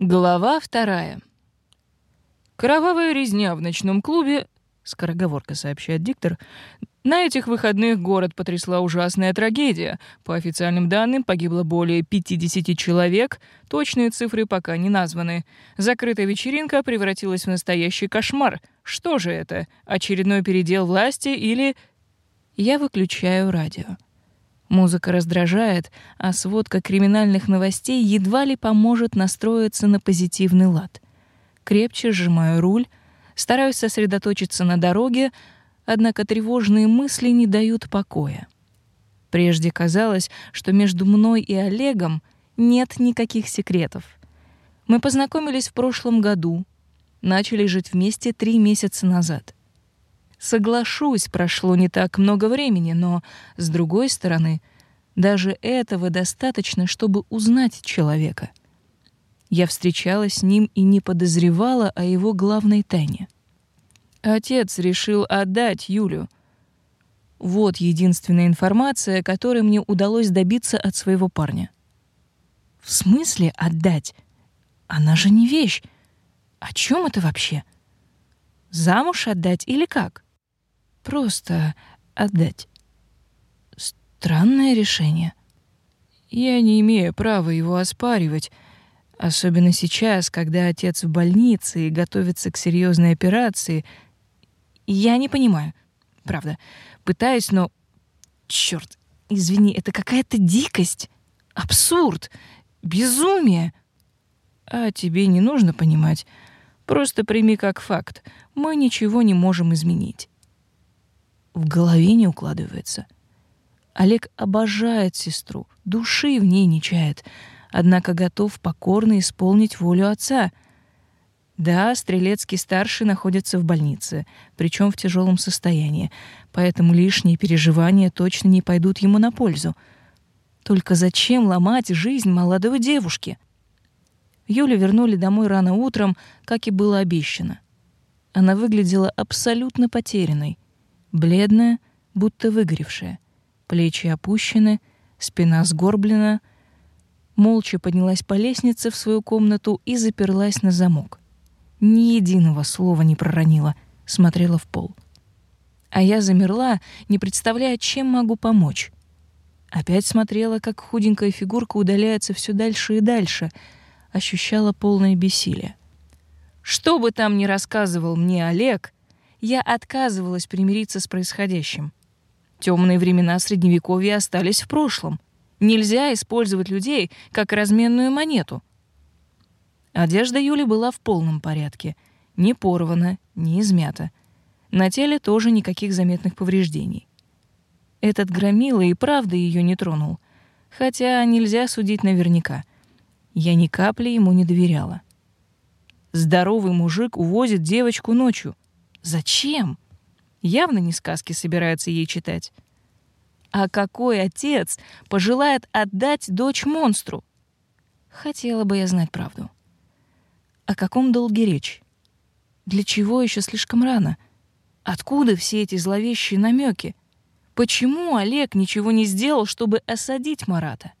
Глава вторая. Кровавая резня в ночном клубе, скороговорка сообщает диктор, на этих выходных город потрясла ужасная трагедия. По официальным данным погибло более 50 человек, точные цифры пока не названы. Закрытая вечеринка превратилась в настоящий кошмар. Что же это? Очередной передел власти или... Я выключаю радио. Музыка раздражает, а сводка криминальных новостей едва ли поможет настроиться на позитивный лад. Крепче сжимаю руль, стараюсь сосредоточиться на дороге, однако тревожные мысли не дают покоя. Прежде казалось, что между мной и Олегом нет никаких секретов. Мы познакомились в прошлом году, начали жить вместе три месяца назад — Соглашусь, прошло не так много времени, но, с другой стороны, даже этого достаточно, чтобы узнать человека. Я встречалась с ним и не подозревала о его главной тайне. Отец решил отдать Юлю. Вот единственная информация, которой мне удалось добиться от своего парня. В смысле отдать? Она же не вещь. О чем это вообще? Замуж отдать или как? Просто отдать. Странное решение. Я не имею права его оспаривать, особенно сейчас, когда отец в больнице и готовится к серьезной операции. Я не понимаю. Правда. Пытаюсь, но... Чёрт, извини, это какая-то дикость. Абсурд. Безумие. А тебе не нужно понимать. Просто прими как факт. Мы ничего не можем изменить в голове не укладывается. Олег обожает сестру, души в ней не чает, однако готов покорно исполнить волю отца. Да, Стрелецкий-старший находится в больнице, причем в тяжелом состоянии, поэтому лишние переживания точно не пойдут ему на пользу. Только зачем ломать жизнь молодой девушки? Юлю вернули домой рано утром, как и было обещано. Она выглядела абсолютно потерянной — бледная, будто выгоревшая, плечи опущены, спина сгорблена, молча поднялась по лестнице в свою комнату и заперлась на замок. Ни единого слова не проронила, смотрела в пол. А я замерла, не представляя, чем могу помочь. Опять смотрела, как худенькая фигурка удаляется все дальше и дальше, ощущала полное бессилие. Что бы там ни рассказывал мне Олег, я отказывалась примириться с происходящим. Темные времена Средневековья остались в прошлом. Нельзя использовать людей как разменную монету. Одежда Юли была в полном порядке. Не порвана, не измята. На теле тоже никаких заметных повреждений. Этот громила и правда ее не тронул. Хотя нельзя судить наверняка. Я ни капли ему не доверяла. Здоровый мужик увозит девочку ночью. Зачем? Явно не сказки собирается ей читать. А какой отец пожелает отдать дочь монстру? Хотела бы я знать правду. О каком долге речь? Для чего еще слишком рано? Откуда все эти зловещие намеки? Почему Олег ничего не сделал, чтобы осадить Марата?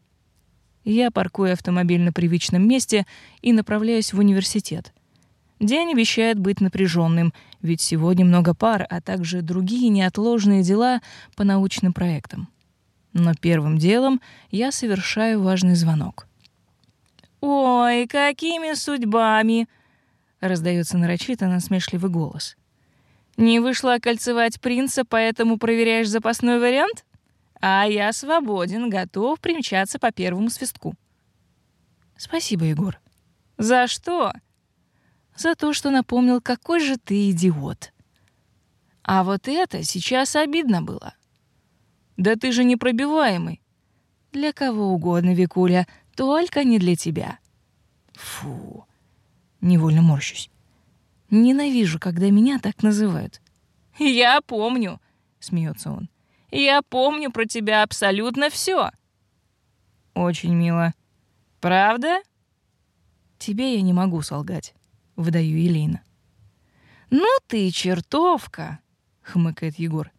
Я паркую автомобиль на привычном месте и направляюсь в университет. День обещает быть напряженным, ведь сегодня много пар, а также другие неотложные дела по научным проектам. Но первым делом я совершаю важный звонок. «Ой, какими судьбами!» — раздается нарочито насмешливый голос. «Не вышла окольцевать принца, поэтому проверяешь запасной вариант? А я свободен, готов примчаться по первому свистку». «Спасибо, Егор». «За что?» За то, что напомнил, какой же ты идиот. А вот это сейчас обидно было. Да ты же непробиваемый. Для кого угодно, Викуля, только не для тебя. Фу. Невольно морщусь. Ненавижу, когда меня так называют. Я помню, смеется он. Я помню про тебя абсолютно все. Очень мило. Правда? Тебе я не могу солгать выдаю Елена. «Ну ты чертовка!» — хмыкает Егор.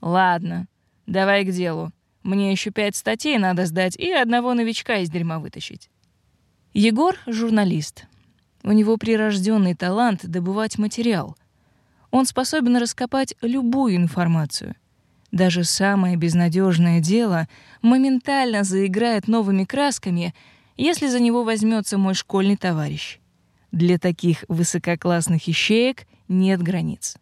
«Ладно, давай к делу. Мне еще пять статей надо сдать и одного новичка из дерьма вытащить». Егор — журналист. У него прирожденный талант добывать материал. Он способен раскопать любую информацию. Даже самое безнадежное дело моментально заиграет новыми красками, если за него возьмется мой школьный товарищ. Для таких высококлассных ищеек нет границ.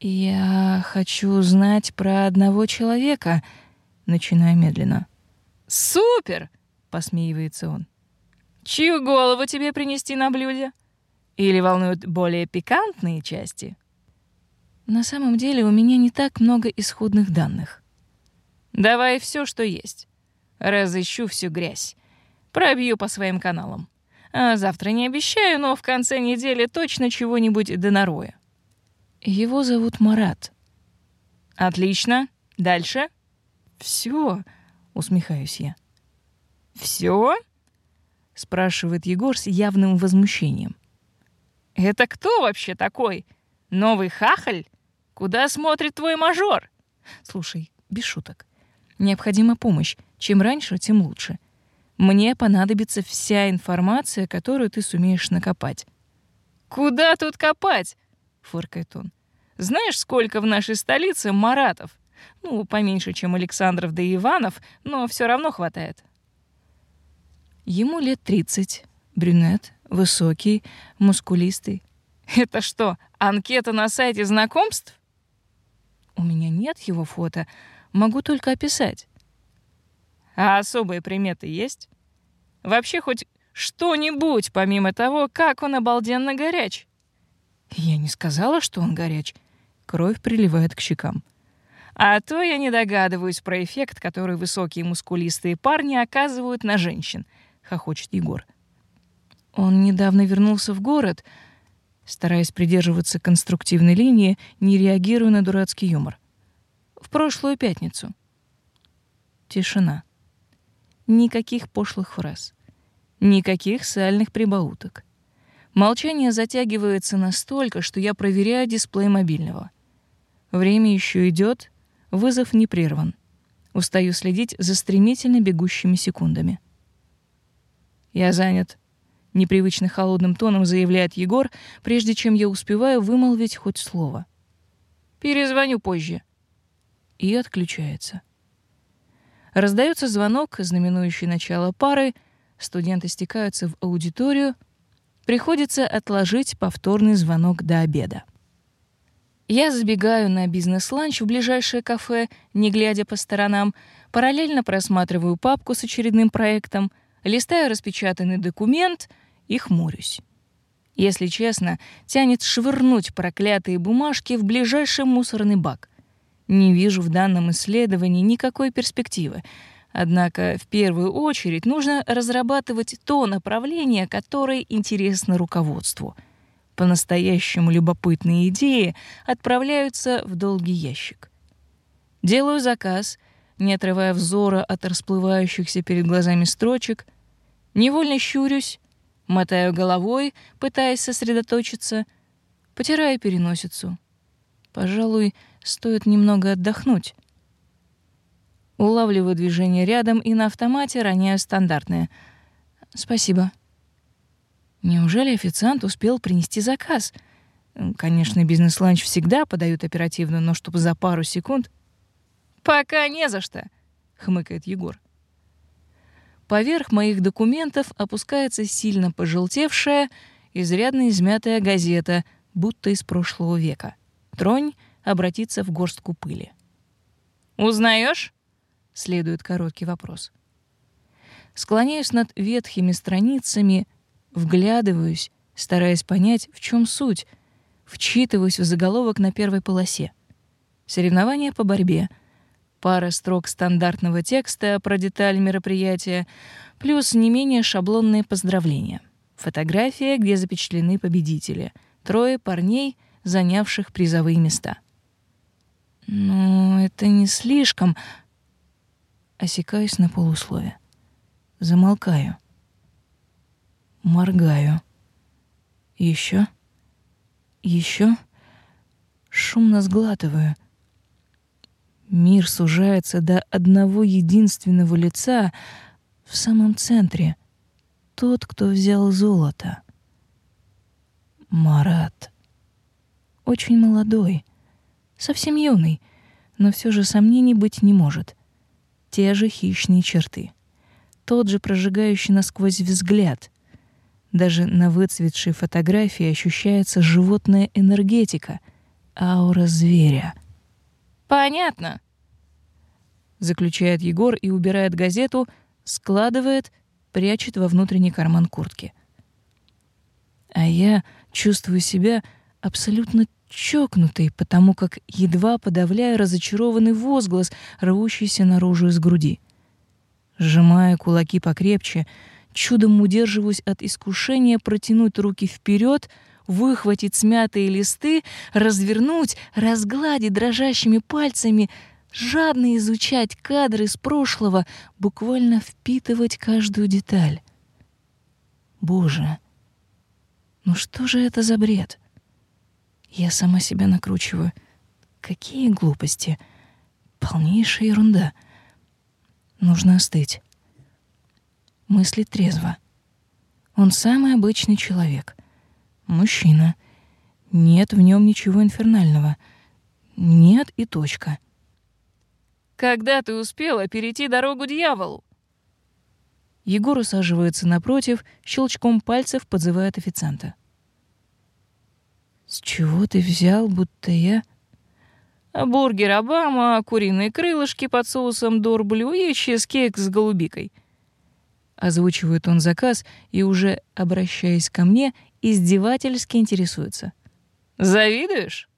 «Я хочу узнать про одного человека», — начинаю медленно. «Супер!» — посмеивается он. «Чью голову тебе принести на блюде? Или волнуют более пикантные части?» На самом деле у меня не так много исходных данных. Давай все, что есть. Разыщу всю грязь. Пробью по своим каналам. А завтра не обещаю, но в конце недели точно чего-нибудь донарою. Его зовут Марат. Отлично. Дальше. Все, усмехаюсь я. Все? спрашивает Егор с явным возмущением. Это кто вообще такой? Новый хахаль? Куда смотрит твой мажор? Слушай, без шуток. Необходима помощь. Чем раньше, тем лучше. Мне понадобится вся информация, которую ты сумеешь накопать. Куда тут копать? фыркает он. Знаешь, сколько в нашей столице маратов? Ну, поменьше, чем Александров да Иванов, но все равно хватает. Ему лет тридцать, брюнет, высокий, мускулистый. Это что, анкета на сайте знакомств? У меня нет его фото, могу только описать. А особые приметы есть? Вообще хоть что-нибудь, помимо того, как он обалденно горяч? Я не сказала, что он горяч. Кровь приливает к щекам. А то я не догадываюсь про эффект, который высокие мускулистые парни оказывают на женщин, хохочет Егор. Он недавно вернулся в город, стараясь придерживаться конструктивной линии, не реагируя на дурацкий юмор. В прошлую пятницу. Тишина. Никаких пошлых фраз. Никаких сальных прибауток. Молчание затягивается настолько, что я проверяю дисплей мобильного. Время еще идет, вызов не прерван. Устаю следить за стремительно бегущими секундами. Я занят. Непривычно холодным тоном заявляет Егор, прежде чем я успеваю вымолвить хоть слово. Перезвоню позже. И отключается. Раздается звонок, знаменующий начало пары, студенты стекаются в аудиторию — Приходится отложить повторный звонок до обеда. Я забегаю на бизнес-ланч в ближайшее кафе, не глядя по сторонам, параллельно просматриваю папку с очередным проектом, листаю распечатанный документ и хмурюсь. Если честно, тянет швырнуть проклятые бумажки в ближайший мусорный бак. Не вижу в данном исследовании никакой перспективы — Однако в первую очередь нужно разрабатывать то направление, которое интересно руководству. По-настоящему любопытные идеи отправляются в долгий ящик. Делаю заказ, не отрывая взора от расплывающихся перед глазами строчек, невольно щурюсь, мотаю головой, пытаясь сосредоточиться, потираю переносицу. Пожалуй, стоит немного отдохнуть. Улавливаю движение рядом и на автомате роняю стандартное. «Спасибо». Неужели официант успел принести заказ? Конечно, бизнес-ланч всегда подают оперативно, но чтобы за пару секунд... «Пока не за что», — хмыкает Егор. Поверх моих документов опускается сильно пожелтевшая, изрядно измятая газета, будто из прошлого века. Тронь обратится в горстку пыли. «Узнаешь?» Следует короткий вопрос. Склоняюсь над ветхими страницами, вглядываюсь, стараясь понять, в чем суть, вчитываюсь в заголовок на первой полосе. Соревнования по борьбе. Пара строк стандартного текста про деталь мероприятия, плюс не менее шаблонные поздравления. Фотография, где запечатлены победители. Трое парней, занявших призовые места. Но это не слишком, осекаюсь на полуслове. Замолкаю. Моргаю. Еще. Еще. Шумно сглатываю. Мир сужается до одного единственного лица в самом центре. Тот, кто взял золото. Марат. Очень молодой, совсем юный, но все же сомнений быть не может. Те же хищные черты. Тот же прожигающий насквозь взгляд. Даже на выцветшей фотографии ощущается животная энергетика, аура зверя. «Понятно», — заключает Егор и убирает газету, складывает, прячет во внутренний карман куртки. А я чувствую себя абсолютно чокнутой, потому как едва подавляю разочарованный возглас, рвущийся наружу из груди. Сжимая кулаки покрепче, чудом удерживаюсь от искушения протянуть руки вперед, выхватить смятые листы, развернуть, разгладить дрожащими пальцами, жадно изучать кадры из прошлого, буквально впитывать каждую деталь. Боже, ну что же это за бред? Я сама себя накручиваю. Какие глупости. Полнейшая ерунда. Нужно остыть. Мысли трезво. Он самый обычный человек. Мужчина. Нет в нем ничего инфернального. Нет и точка. Когда ты успела перейти дорогу дьяволу? Егор усаживается напротив, щелчком пальцев подзывает официанта. С чего ты взял, будто я... Бургер Обама, куриные крылышки под соусом дорблю и чизкейк с голубикой. Озвучивает он заказ и, уже обращаясь ко мне, издевательски интересуется. «Завидуешь?»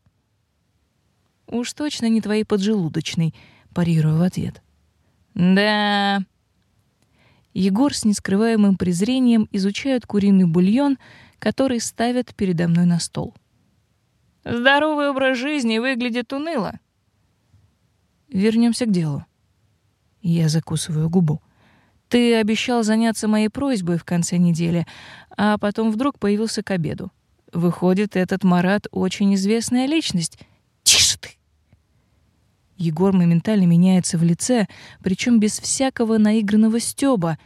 «Уж точно не твоей поджелудочной», — парирую в ответ. «Да...» Егор с нескрываемым презрением изучает куриный бульон, который ставят передо мной на стол. Здоровый образ жизни выглядит уныло. Вернемся к делу. Я закусываю губу. Ты обещал заняться моей просьбой в конце недели, а потом вдруг появился к обеду. Выходит, этот Марат очень известная личность. Тише ты. Егор моментально меняется в лице, причем без всякого наигранного стёба,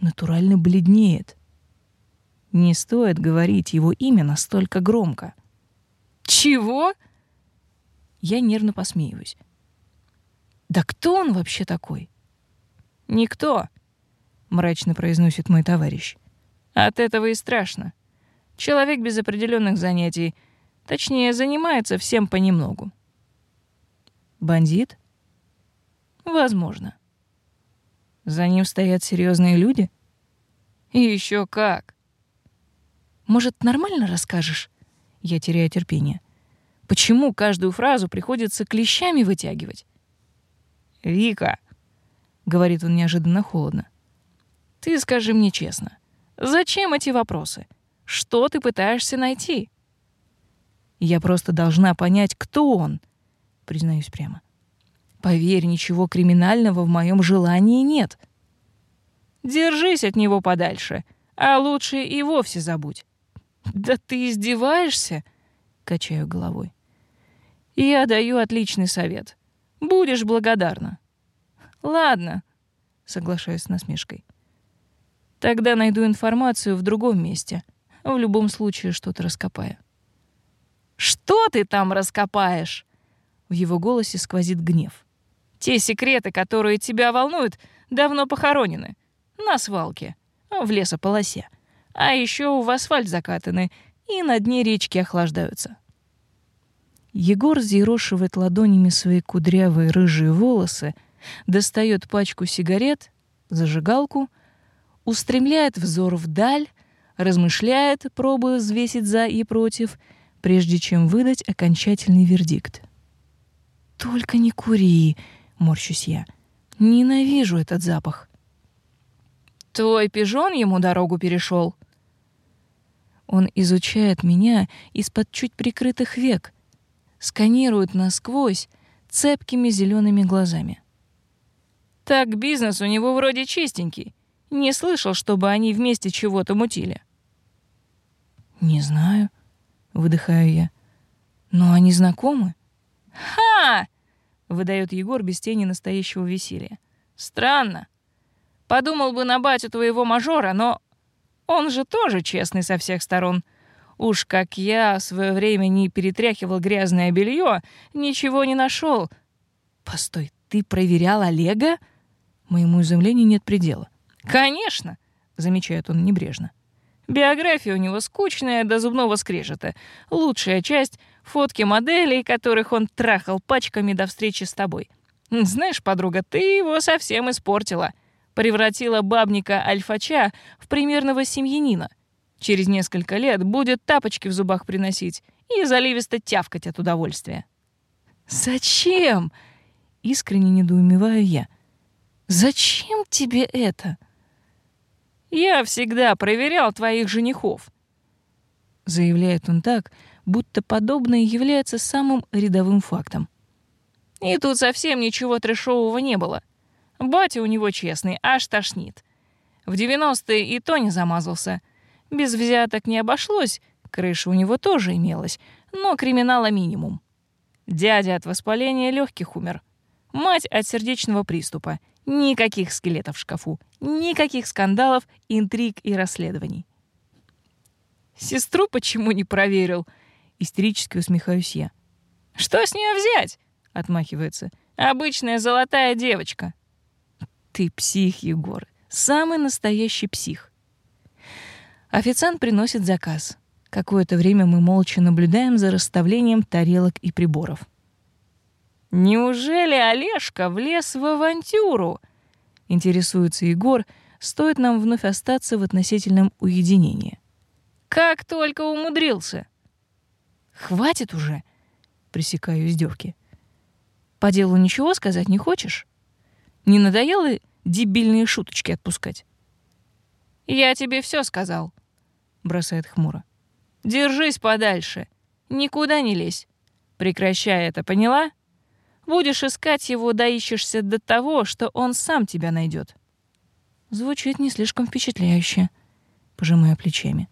натурально бледнеет. Не стоит говорить его имя настолько громко. Чего? Я нервно посмеиваюсь. Да кто он вообще такой? Никто, мрачно произносит мой товарищ. От этого и страшно. Человек без определенных занятий, точнее, занимается всем понемногу. Бандит? Возможно. За ним стоят серьезные люди? И еще как. Может, нормально расскажешь? Я теряю терпение. Почему каждую фразу приходится клещами вытягивать? «Вика», — говорит он неожиданно холодно, — «ты скажи мне честно, зачем эти вопросы? Что ты пытаешься найти?» «Я просто должна понять, кто он», — признаюсь прямо. «Поверь, ничего криминального в моем желании нет». «Держись от него подальше, а лучше и вовсе забудь». «Да ты издеваешься?» — качаю головой. «Я даю отличный совет. Будешь благодарна». «Ладно», — соглашаюсь с насмешкой. «Тогда найду информацию в другом месте. В любом случае что-то раскопаю». «Что ты там раскопаешь?» В его голосе сквозит гнев. «Те секреты, которые тебя волнуют, давно похоронены. На свалке, в лесополосе а еще в асфальт закатаны и на дне речки охлаждаются. Егор зерошивает ладонями свои кудрявые рыжие волосы, достает пачку сигарет, зажигалку, устремляет взор вдаль, размышляет, пробуя взвесить за и против, прежде чем выдать окончательный вердикт. «Только не кури!» — морщусь я. «Ненавижу этот запах». «Твой пижон ему дорогу перешел, он изучает меня из-под чуть прикрытых век, сканирует насквозь цепкими зелеными глазами. Так бизнес у него вроде чистенький. Не слышал, чтобы они вместе чего-то мутили. Не знаю, выдыхаю я. Но они знакомы? Ха! выдает Егор без тени настоящего веселья. Странно. Подумал бы на батю твоего мажора, но он же тоже честный со всех сторон. Уж как я в свое время не перетряхивал грязное белье, ничего не нашел. Постой, ты проверял Олега? Моему изумлению нет предела. Конечно, замечает он небрежно. Биография у него скучная до зубного скрежета. Лучшая часть — фотки моделей, которых он трахал пачками до встречи с тобой. Знаешь, подруга, ты его совсем испортила. Превратила бабника Альфача в примерного семьянина. Через несколько лет будет тапочки в зубах приносить и заливисто тявкать от удовольствия. «Зачем?» — искренне недоумеваю я. «Зачем тебе это?» «Я всегда проверял твоих женихов», — заявляет он так, будто подобное является самым рядовым фактом. И тут совсем ничего трешового не было. Батя у него честный, аж тошнит. В 90-е и то не замазался. Без взяток не обошлось, крыша у него тоже имелась, но криминала минимум. Дядя от воспаления легких умер. Мать от сердечного приступа. Никаких скелетов в шкафу, никаких скандалов, интриг и расследований. Сестру почему не проверил? Истерически усмехаюсь я. Что с нее взять? Отмахивается. Обычная золотая девочка. Ты псих, Егор. Самый настоящий псих. Официант приносит заказ. Какое-то время мы молча наблюдаем за расставлением тарелок и приборов. Неужели Олежка влез в авантюру? Интересуется Егор, стоит нам вновь остаться в относительном уединении. Как только умудрился. Хватит уже, пресекаю издевки. По делу ничего сказать не хочешь? Не надоело дебильные шуточки отпускать? Я тебе все сказал, бросает хмуро. Держись подальше, никуда не лезь. Прекращай это, поняла? Будешь искать его, доищешься до того, что он сам тебя найдет. Звучит не слишком впечатляюще, пожимая плечами.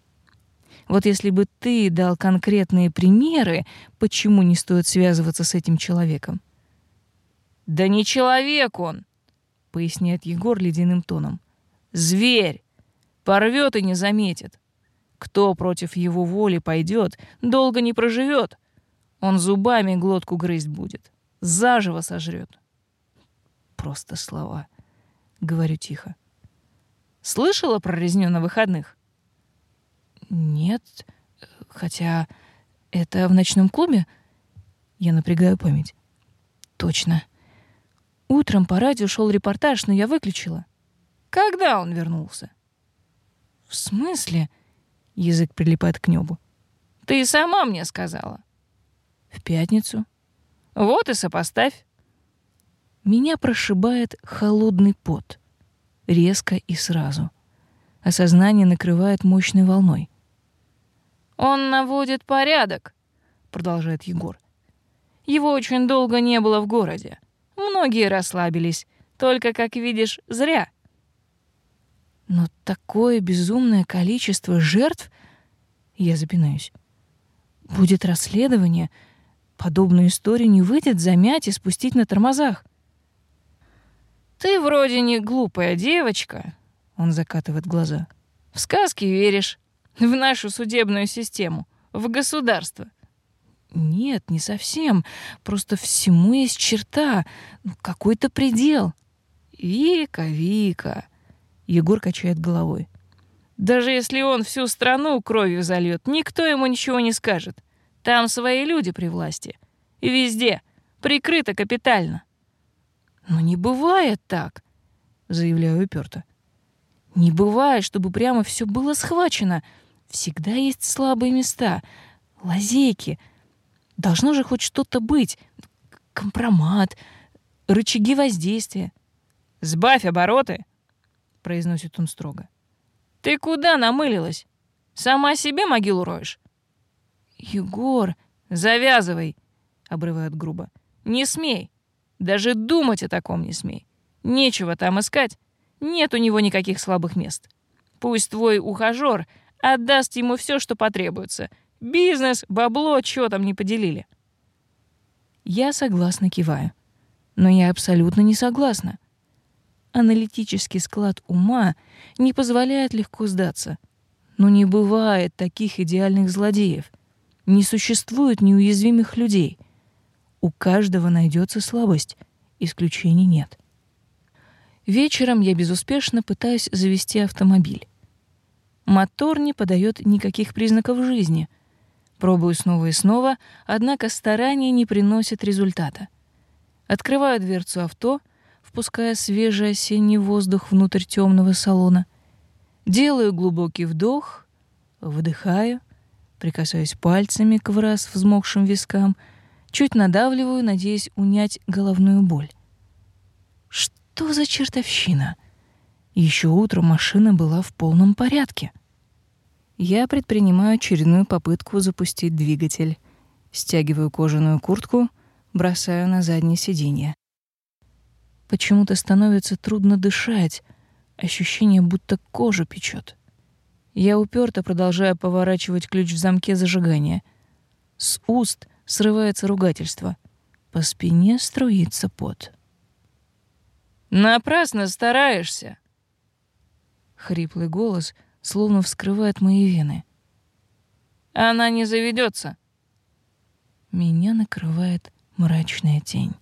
Вот если бы ты дал конкретные примеры, почему не стоит связываться с этим человеком. Да не человек он, поясняет Егор ледяным тоном. Зверь. Порвет и не заметит. Кто против его воли пойдет, долго не проживет. Он зубами глотку грызть будет заживо сожрет. Просто слова. Говорю тихо. Слышала про резню на выходных? Нет, хотя это в ночном клубе. Я напрягаю память. Точно. Утром по радио шел репортаж, но я выключила. Когда он вернулся? В смысле? Язык прилипает к небу. Ты сама мне сказала. В пятницу. Вот и сопоставь. Меня прошибает холодный пот. Резко и сразу. Осознание накрывает мощной волной. «Он наводит порядок», — продолжает Егор. «Его очень долго не было в городе. Многие расслабились. Только, как видишь, зря». Но такое безумное количество жертв... Я запинаюсь. Будет расследование, Подобную историю не выйдет замять и спустить на тормозах. «Ты вроде не глупая девочка», — он закатывает глаза. «В сказки веришь, в нашу судебную систему, в государство». «Нет, не совсем. Просто всему есть черта, какой-то предел». «Вика, Вика», — Егор качает головой. «Даже если он всю страну кровью зальет, никто ему ничего не скажет. Там свои люди при власти. И везде. Прикрыто капитально. Но не бывает так, заявляю уперто. Не бывает, чтобы прямо все было схвачено. Всегда есть слабые места, лазейки. Должно же хоть что-то быть. Компромат, рычаги воздействия. «Сбавь обороты!» — произносит он строго. «Ты куда намылилась? Сама себе могилу роешь? «Егор, завязывай!» — обрывает грубо. «Не смей! Даже думать о таком не смей! Нечего там искать! Нет у него никаких слабых мест! Пусть твой ухажер отдаст ему все, что потребуется. Бизнес, бабло, что там не поделили!» Я согласно киваю. Но я абсолютно не согласна. Аналитический склад ума не позволяет легко сдаться. Но не бывает таких идеальных злодеев. Не существует неуязвимых людей. У каждого найдется слабость, исключений нет. Вечером я безуспешно пытаюсь завести автомобиль. Мотор не подает никаких признаков жизни. Пробую снова и снова, однако старания не приносят результата. Открываю дверцу авто, впуская свежий осенний воздух внутрь темного салона. Делаю глубокий вдох, выдыхаю, прикасаюсь пальцами к враз взмокшим вискам, чуть надавливаю, надеясь унять головную боль. Что за чертовщина? Еще утром машина была в полном порядке. Я предпринимаю очередную попытку запустить двигатель. Стягиваю кожаную куртку, бросаю на заднее сиденье. Почему-то становится трудно дышать, ощущение, будто кожа печет. Я уперто продолжаю поворачивать ключ в замке зажигания. С уст срывается ругательство. По спине струится пот. Напрасно стараешься. Хриплый голос словно вскрывает мои вены. Она не заведется. Меня накрывает мрачная тень.